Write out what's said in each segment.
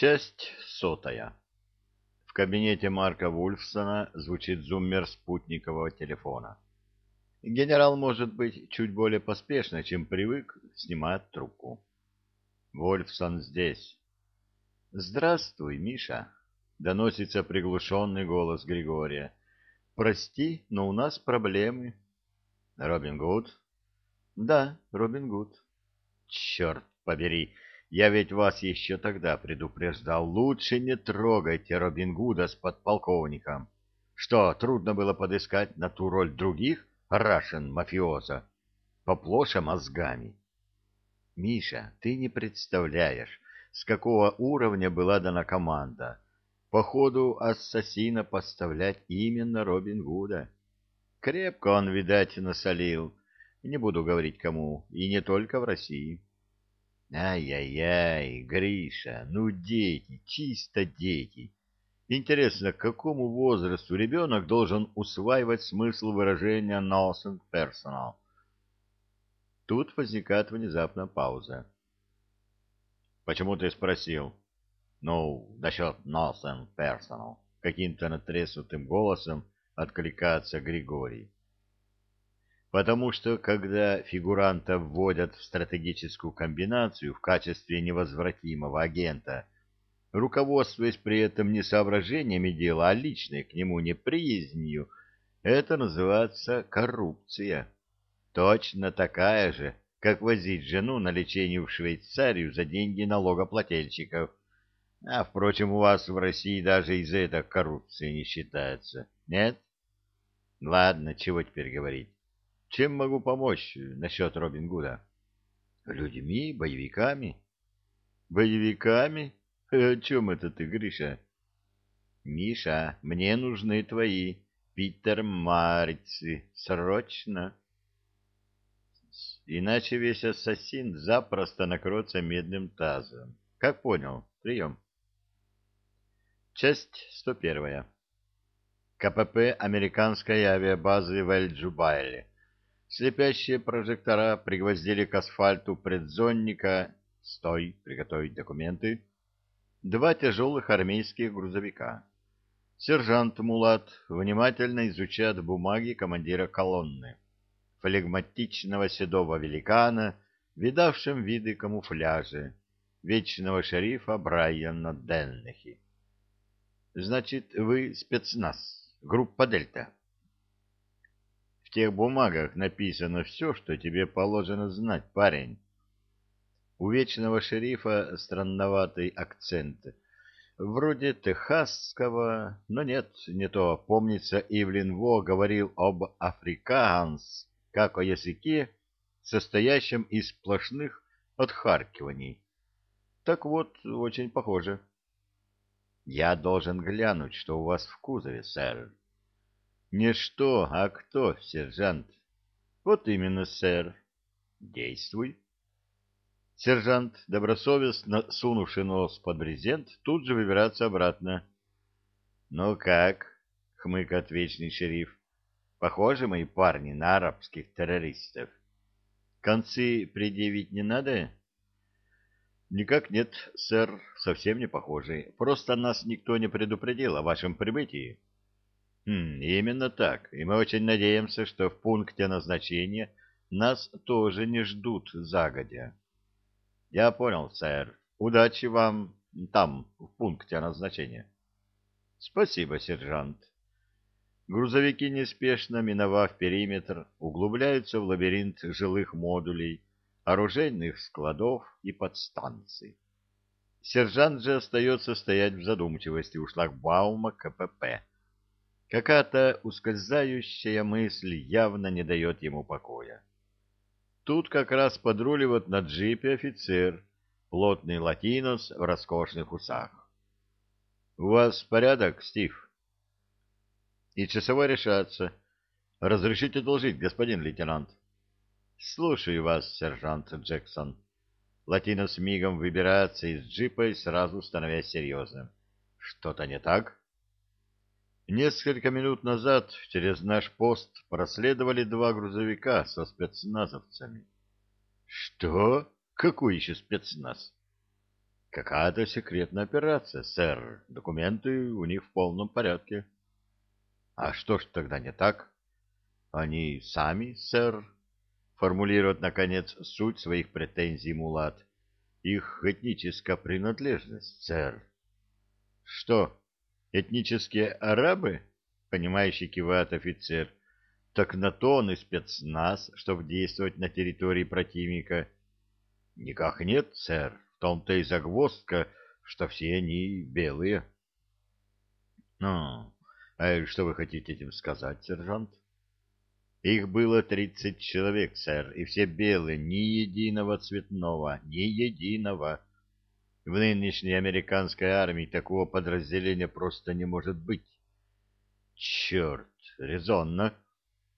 Часть сотая. В кабинете Марка Вульфсона звучит зуммер спутникового телефона. Генерал может быть чуть более поспешно, чем привык, снимать трубку. Вольфсон здесь. «Здравствуй, Миша», — доносится приглушенный голос Григория. «Прости, но у нас проблемы». «Робин Гуд?» «Да, Робин Гуд». «Черт побери, я ведь вас еще тогда предупреждал. Лучше не трогайте Робин Гуда с подполковником. Что, трудно было подыскать на ту роль других рашен мафиоза? Поплоша мозгами». «Миша, ты не представляешь, с какого уровня была дана команда. Походу, ассасина поставлять именно Робин Гуда. Крепко он, видать, насолил. Не буду говорить кому, и не только в России». Ай-яй-яй, Гриша, ну дети, чисто дети. Интересно, к какому возрасту ребенок должен усваивать смысл выражения «nothing personal»? Тут возникает внезапно пауза. «Почему ты спросил?» «Ну, насчет «nothing personal». Каким-то натреснутым голосом откликается Григорий потому что когда фигуранта вводят в стратегическую комбинацию в качестве невозвратимого агента, руководствуясь при этом не соображениями дела, а личной к нему неприязнью, это называется коррупция. Точно такая же, как возить жену на лечение в Швейцарию за деньги налогоплательщиков. А, впрочем, у вас в России даже из за коррупция не считается. Нет? Ладно, чего теперь говорить. Чем могу помочь насчет Робин Гуда? Людьми, боевиками. Боевиками? О чем это ты, Гриша? Миша, мне нужны твои Питер Марицы. Срочно. Иначе весь ассасин запросто накроется медным тазом. Как понял? Прием. Часть 101. КПП американской авиабазы в Эль-Джубайле Слепящие прожектора пригвоздили к асфальту предзонника «Стой! Приготовить документы!» два тяжелых армейских грузовика. Сержант Мулат внимательно изучает бумаги командира колонны, флегматичного седого великана, видавшим виды камуфляжи, вечного шерифа Брайана Деннехи. «Значит, вы спецназ, группа «Дельта». В тех бумагах написано все, что тебе положено знать, парень. У вечного шерифа странноватый акцент. Вроде техасского, но нет, не то. Помнится, Ивлин Во говорил об африканс, как о языке, состоящем из сплошных отхаркиваний. Так вот, очень похоже. Я должен глянуть, что у вас в кузове, сэр. Не что, а кто, сержант? Вот именно, сэр. Действуй. Сержант, добросовестно сунувший нос под брезент, тут же выбирается обратно. Ну как? хмыкает вечный шериф. Похожи мои парни на арабских террористов. Концы предъявить не надо? Никак нет, сэр, совсем не похожи. Просто нас никто не предупредил о вашем прибытии. Хм, именно так. И мы очень надеемся, что в пункте назначения нас тоже не ждут загодя. Я понял, сэр. Удачи вам там, в пункте назначения. Спасибо, сержант. Грузовики, неспешно миновав периметр, углубляются в лабиринт жилых модулей, оружейных складов и подстанций. Сержант же остается стоять в задумчивости у шлагбаума КПП Какая-то ускользающая мысль явно не дает ему покоя. Тут как раз подруливает на джипе офицер, плотный латинос в роскошных усах. — У вас порядок, Стив? И часовой решается. — Разрешите должить, господин лейтенант? — Слушаю вас, сержант Джексон. Латинос мигом выбирается из джипа и сразу становясь серьезным. — Что-то не так? Несколько минут назад через наш пост проследовали два грузовика со спецназовцами. Что? Какой еще спецназ? Какая-то секретная операция, сэр. Документы у них в полном порядке. А что ж тогда не так? Они сами, сэр, формулируют, наконец, суть своих претензий Мулат. Их этническая принадлежность, сэр. Что, этнические арабы? Понимающий кивает офицер. Так на то он и спецназ, чтобы действовать на территории противника. Никак нет, сэр. В том-то и загвоздка, что все они белые. Ну, а что вы хотите этим сказать, сержант? Их было тридцать человек, сэр, и все белые, ни единого цветного, ни единого. В нынешней американской армии такого подразделения просто не может быть. Черт, резонно.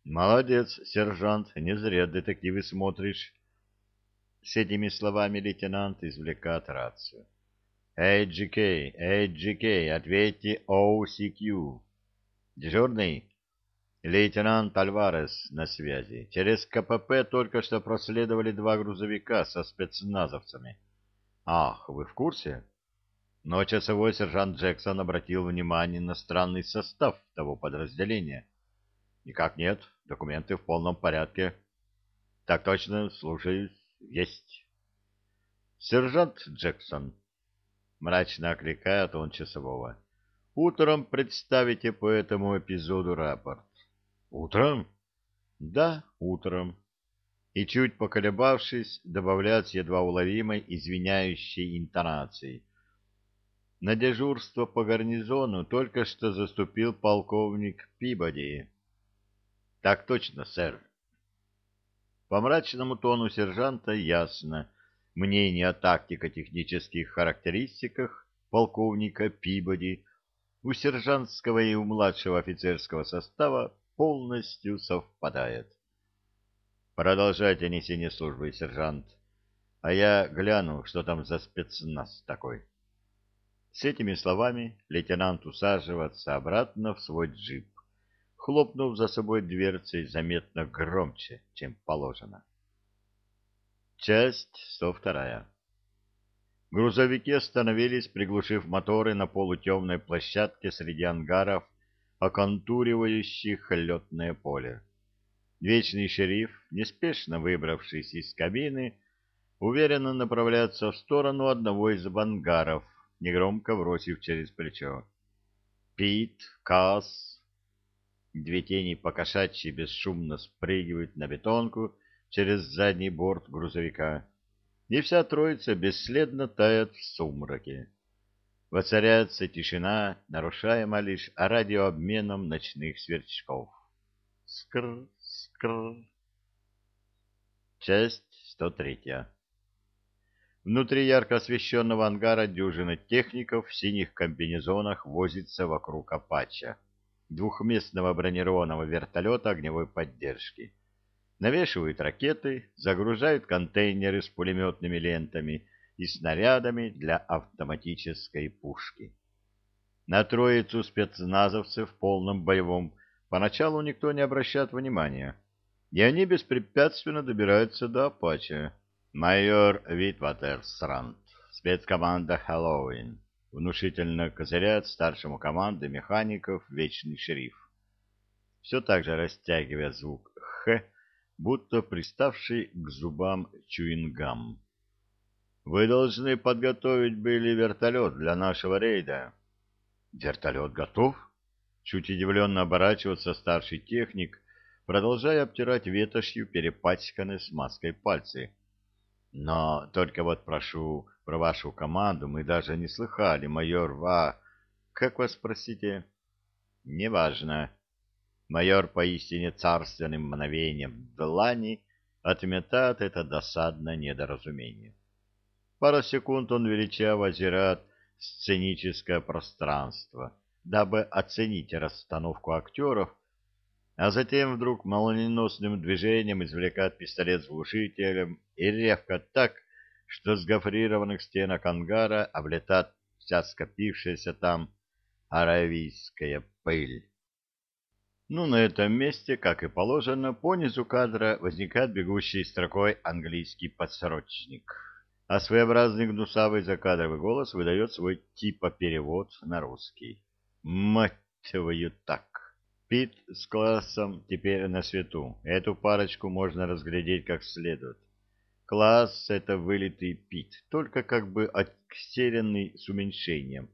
Молодец, сержант, не зря детективы смотришь. С этими словами лейтенант извлекает рацию. «AGK, AGK, ответьте OCQ». «Дежурный?» Лейтенант Альварес на связи. Через КПП только что проследовали два грузовика со спецназовцами. Ах, вы в курсе? Но часовой сержант Джексон обратил внимание на странный состав того подразделения. Никак нет, документы в полном порядке. Так точно, слушаюсь. Есть. Сержант Джексон. Мрачно окликает он часового. Утром представите по этому эпизоду рапорт. Утром? Да, утром. И чуть поколебавшись, добавляет с едва уловимой извиняющей интонацией. На дежурство по гарнизону только что заступил полковник Пибоди. Так точно, сэр. По мрачному тону сержанта ясно. Мнение о тактико-технических характеристиках полковника Пибоди у сержантского и у младшего офицерского состава полностью совпадает. Продолжайте несение службы, сержант, а я гляну, что там за спецназ такой. С этими словами лейтенант усаживается обратно в свой джип, хлопнув за собой дверцей заметно громче, чем положено. Часть 102. Грузовики остановились, приглушив моторы на полутемной площадке среди ангаров оконтуривающих летное поле. Вечный шериф, неспешно выбравшись из кабины, уверенно направляется в сторону одного из бангаров, негромко бросив через плечо. «Пит, Касс!» Две тени покошачьи бесшумно спрыгивают на бетонку через задний борт грузовика, и вся троица бесследно тает в сумраке. Воцаряется тишина, нарушаемая лишь радиообменом ночных сверчков. Скр, скр. Часть 103. Внутри ярко освещенного ангара дюжина техников в синих комбинезонах возится вокруг «Апача», двухместного бронированного вертолета огневой поддержки. Навешивают ракеты, загружают контейнеры с пулеметными лентами и снарядами для автоматической пушки. На троицу спецназовцев в полном боевом поначалу никто не обращает внимания, и они беспрепятственно добираются до Апача. Майор Витватерсранд, спецкоманда «Хэллоуин», внушительно козыряет старшему команды механиков «Вечный шериф». Все так же растягивая звук «Х», будто приставший к зубам чуингам. Вы должны подготовить были вертолет для нашего рейда. Вертолет готов? Чуть удивленно оборачивается старший техник, продолжая обтирать ветошью перепачканные смазкой пальцы. Но только вот прошу про вашу команду, мы даже не слыхали, майор Ва... Как вас спросите? Неважно. Майор поистине царственным мгновением длани отметает это досадное недоразумение. Пару секунд он величаво озирает сценическое пространство, дабы оценить расстановку актеров, а затем вдруг молниеносным движением извлекает пистолет с глушителем и ревка так, что с гофрированных стенок ангара облетает вся скопившаяся там аравийская пыль. Ну, на этом месте, как и положено, по низу кадра возникает бегущий строкой английский подсрочник а своеобразный гнусавый закадровый голос выдает свой типа перевод на русский. Мать твою так! Пит с классом теперь на свету. Эту парочку можно разглядеть как следует. Класс — это вылитый Пит, только как бы отсеренный с уменьшением.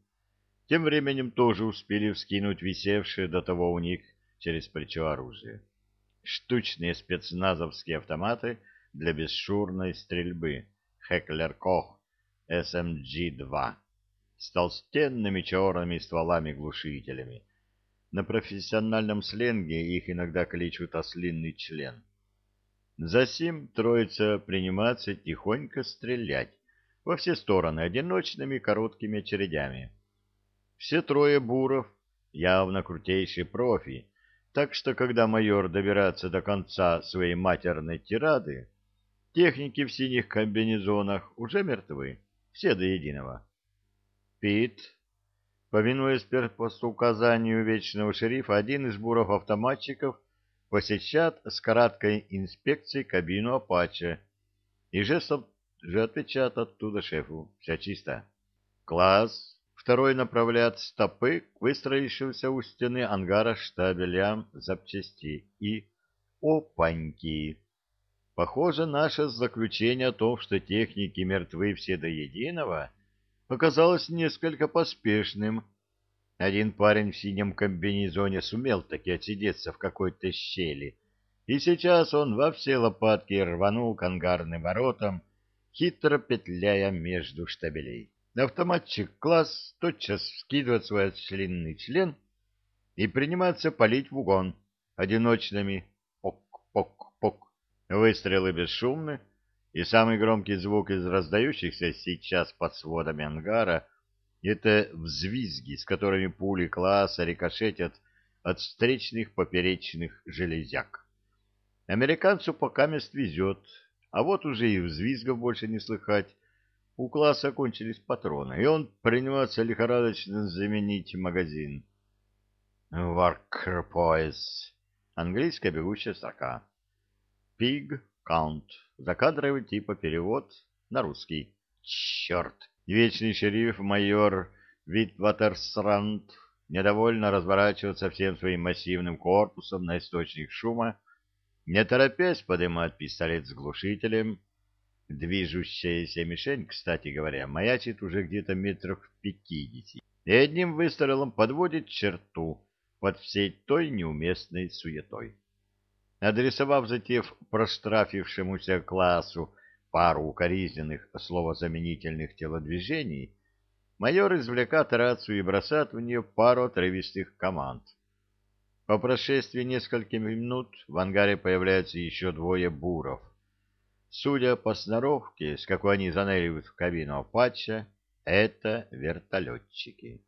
Тем временем тоже успели вскинуть висевшее до того у них через плечо оружие. Штучные спецназовские автоматы для бесшурной стрельбы. Хеклер Кох SMG-2 с толстенными черными стволами-глушителями. На профессиональном сленге их иногда кличут «ослинный член». Засим троица принимается тихонько стрелять во все стороны одиночными короткими очередями. Все трое буров явно крутейшие профи, так что когда майор добирается до конца своей матерной тирады, техники в синих комбинезонах уже мертвы, все до единого. Пит, повинуясь указанию вечного шерифа, один из буров-автоматчиков посещает с краткой инспекцией кабину Апача и жестом же отвечает оттуда шефу. Все чисто. Класс второй направляет стопы к выстроившимся у стены ангара штабелям запчастей и опаньки. Похоже, наше заключение о том, что техники мертвы все до единого, оказалось несколько поспешным. Один парень в синем комбинезоне сумел таки отсидеться в какой-то щели, и сейчас он во все лопатки рванул к ангарным воротам, хитро петляя между штабелей. Автоматчик класс тотчас скидывает свой членный член и принимается палить в угон одиночными пок-пок-пок. Выстрелы бесшумны, и самый громкий звук из раздающихся сейчас под сводами ангара — это взвизги, с которыми пули класса рикошетят от встречных поперечных железяк. Американцу пока мест везет, а вот уже и взвизгов больше не слыхать, у класса кончились патроны, и он принимается лихорадочно заменить магазин. Poise. Английская бегущая строка. Pig Count. Закадровый типа перевод на русский. Черт! Вечный шериф майор Витватерсранд недовольно разворачивается всем своим массивным корпусом на источник шума, не торопясь поднимать пистолет с глушителем, Движущаяся мишень, кстати говоря, маячит уже где-то метров в пятидесяти и одним выстрелом подводит черту под всей той неуместной суетой. Адресовав затев проштрафившемуся классу пару укоризненных словозаменительных телодвижений, майор извлекает рацию и бросает в нее пару отрывистых команд. По прошествии нескольких минут в ангаре появляются еще двое буров — Судя по сноровке, с какой они заныривают в кабину Апача, это вертолетчики.